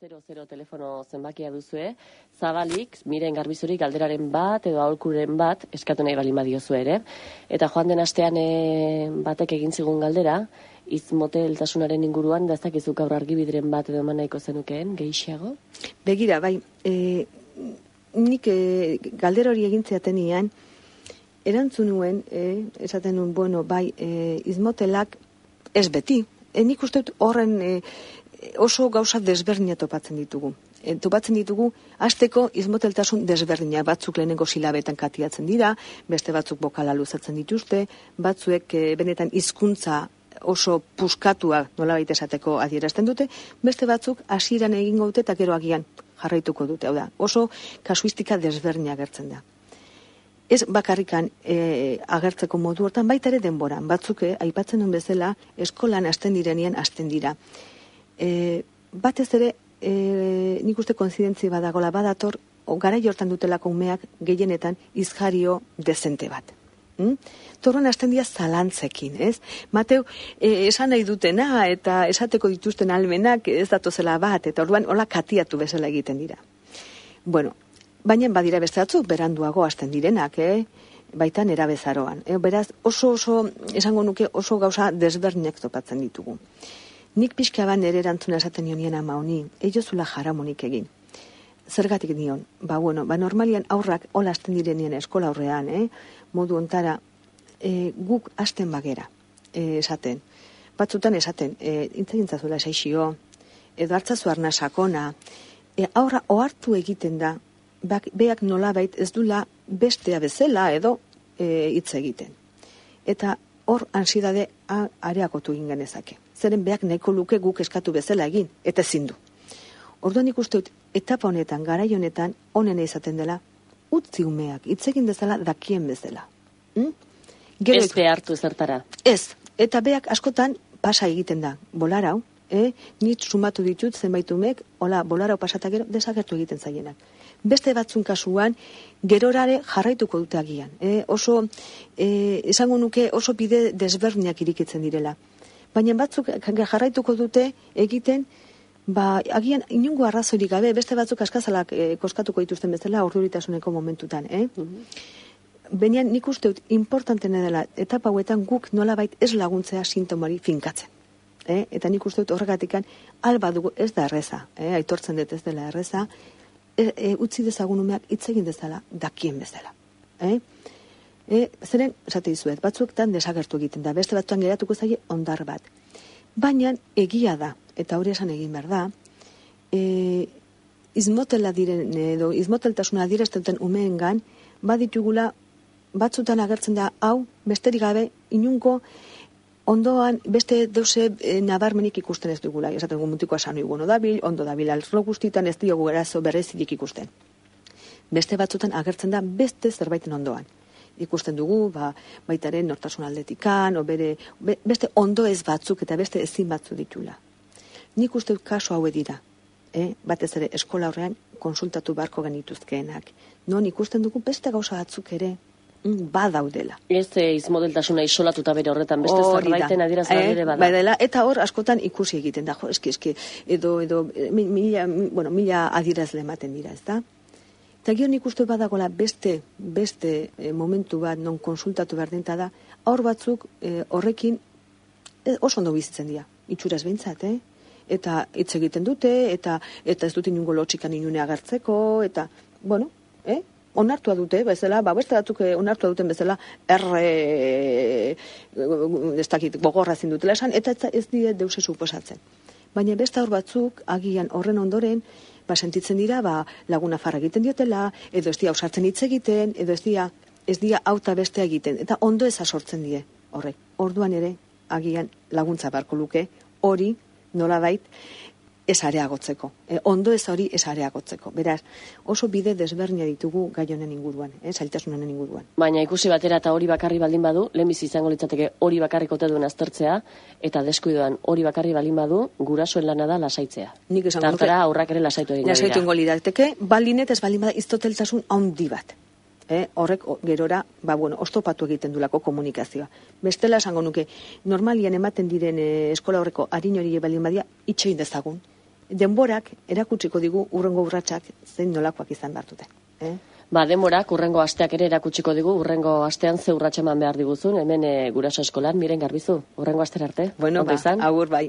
00 telefono zenbakia duzue, zabalik, miren garbizurik galderaren bat edo aholkuren bat eskatu nahi balin badiozu ere. Eta joan den astean e, batek egin zigun galdera, izmoteltasunaren inguruan, da ez dakizu gaur argibidren bat edo eman nahiko zenukeen, gehiago? Begira, bai, e, nik e, galdera hori egin zeatenian, erantzun nuen, e, esaten nuen, bueno, bai, e, izmotelak ez beti. E, nik uste dut horren e, oso gauza desberdina topatzen ditugu. E, topatzen ditugu, azteko izmoteltasun desberdina, batzuk lehenengo silabetan katiatzen dira, beste batzuk bokala luzatzen dituzte, batzuek e, benetan hizkuntza oso puskatua nola baita esateko adierazten dute, beste batzuk hasieran egingo dute eta gero agian jarraituko dute. Hau da, oso kasuistika desberdina agertzen da ez bakarrikan e, agertzeko modu hortan baita ere denboran. Batzuk eh, aipatzen duen bezala eskolan hasten direnien hasten dira. E, batez ere e, nik uste konzidentzi badagola badator o, gara jortan dutelako umeak gehienetan izjario dezente bat. Mm? Torren hasten dira zalantzekin, ez? Mateu, e, esan nahi dutena eta esateko dituzten almenak ez datozela bat, eta orduan hola katiatu bezala egiten dira. Bueno, baina badira beste batzuk beranduago hasten direnak, eh? baita nera bezaroan. Eh? Beraz, oso oso, esango nuke, oso gauza desberdinak topatzen ditugu. Nik pixka ban ere erantzuna esaten nionien ama honi, eio zula jaramonik egin. Zergatik nion, ba bueno, ba normalian aurrak hola hasten direnien eskola aurrean, eh? modu ontara, eh, guk hasten bagera, eh, esaten. Batzutan esaten, eh, intzagintzazula esaixio, edo hartzazu arna sakona, e, aurra ohartu egiten da bak, beak nolabait ez dula bestea bezala edo e, hitz egiten. Eta hor ansiedade areakotu egin genezake. Zeren beak nahiko luke guk eskatu bezala egin, eta ezin du. Orduan ikuste dut, etapa honetan, garai honetan, honen izaten dela, utzi umeak, hitz egin bezala dakien bezala. Hm? Gero ez behartu zertara. Ez, eta beak askotan pasa egiten da, bolarau, eh? nit sumatu ditut zenbait umek, hola, bolarau pasatak gero, desagertu egiten zaienak beste batzun kasuan gerorare jarraituko dute agian. E, oso, e, esango nuke oso bide desberdinak irikitzen direla. Baina batzuk jarraituko dute egiten, ba, agian inungo arrazoirik gabe, beste batzuk askazalak e, koskatuko dituzten bezala orduritasuneko momentutan. Eh? Mm Benian nik uste dut importantene dela etapa hauetan guk nolabait ez laguntzea sintomari finkatzen. Eh? Eta nik uste dut horregatikan alba dugu ez da erreza, eh? aitortzen dut ez dela erreza, e, e, utzi dezagun umeak hitz egin dezala dakien bezala. Eh? E, zeren, esate izuet, batzuetan desagertu egiten da, beste batzuan geratuko zaie ondar bat. Baina egia da, eta hori esan egin behar da, e, izmotela diren, edo izmoteltasuna direstenten umeengan, baditugula batzutan agertzen da, hau, besterik gabe, inunko, ondoan beste deuse e, nabarmenik ikusten ez dugula. Esaten dugu mutiko asan ondo dabil, ondo dabil alzlo guztitan ez diogu erazo berrezidik ikusten. Beste batzutan agertzen da beste zerbaiten ondoan. Ikusten dugu, ba, baitaren nortasun aldetikan, o bere, beste ondo ez batzuk eta beste ezin batzu ditula. Nik uste kaso haue dira, eh? batez ere eskola horrean konsultatu barko genituzkeenak. Non ikusten dugu beste gauza batzuk ere, Mm, badaudela. Ez eh, izmodeltasuna isolatuta bere horretan, beste zerbaiten adierazan eh, ere bada. Badela, eta hor askotan ikusi egiten da, jo, eski, eski, edo, edo, eh, mila, bueno, mila adierazle ematen dira, ez da? Eta gion ikustu badagola beste, beste eh, momentu bat non konsultatu behar denta da, aur batzuk eh, horrekin eh, oso ondo bizitzen dira, itxuraz behintzat, eh? Eta hitz egiten dute, eta eta ez dut inungo lotxikan inune agertzeko, eta, bueno, eh? onartua dute, bezala, ba, beste batzuk onartua duten bezala, erre, ez dakit, gogorra dutela esan, eta ez die deuse suposatzen. Baina beste hor batzuk, agian horren ondoren, ba, sentitzen dira, ba, laguna farra egiten diotela, edo ez dia ausartzen hitz egiten, edo ez dia, ez dia auta beste egiten, eta ondo ez sortzen die, horrek. Orduan ere, agian laguntza barko luke, hori, nola bait, ez areagotzeko. E, ondo ez hori ez areagotzeko. Beraz, oso bide desbernia ditugu gai honen inguruan, eh, zailtasunen inguruan. Baina ikusi batera eta hori bakarri baldin badu, lehenbizi izango litzateke hori bakarrik ote duen aztertzea, eta deskuidoan hori bakarri baldin badu, gurasoen lana da lasaitzea. Nik esan Tartara aurrak ere lasaitu egin Lasaitu ingo lirateke, balinet ez baldin bada iztoteltasun handi bat. Eh, horrek gerora, ba, bueno, ostopatu egiten dulako komunikazioa. Bestela esango nuke, normalian ematen diren eh, eskola horreko harin hori baldin badia, itxein dezagun denborak erakutsiko digu urrengo urratsak zein nolakoak izan behar dute. Eh? Ba, demorak urrengo asteak ere erakutsiko digu, urrengo astean ze urratxeman behar diguzun, hemen e, guraso eskolan, miren garbizu, urrengo astera arte. Bueno, ba, izan? agur bai.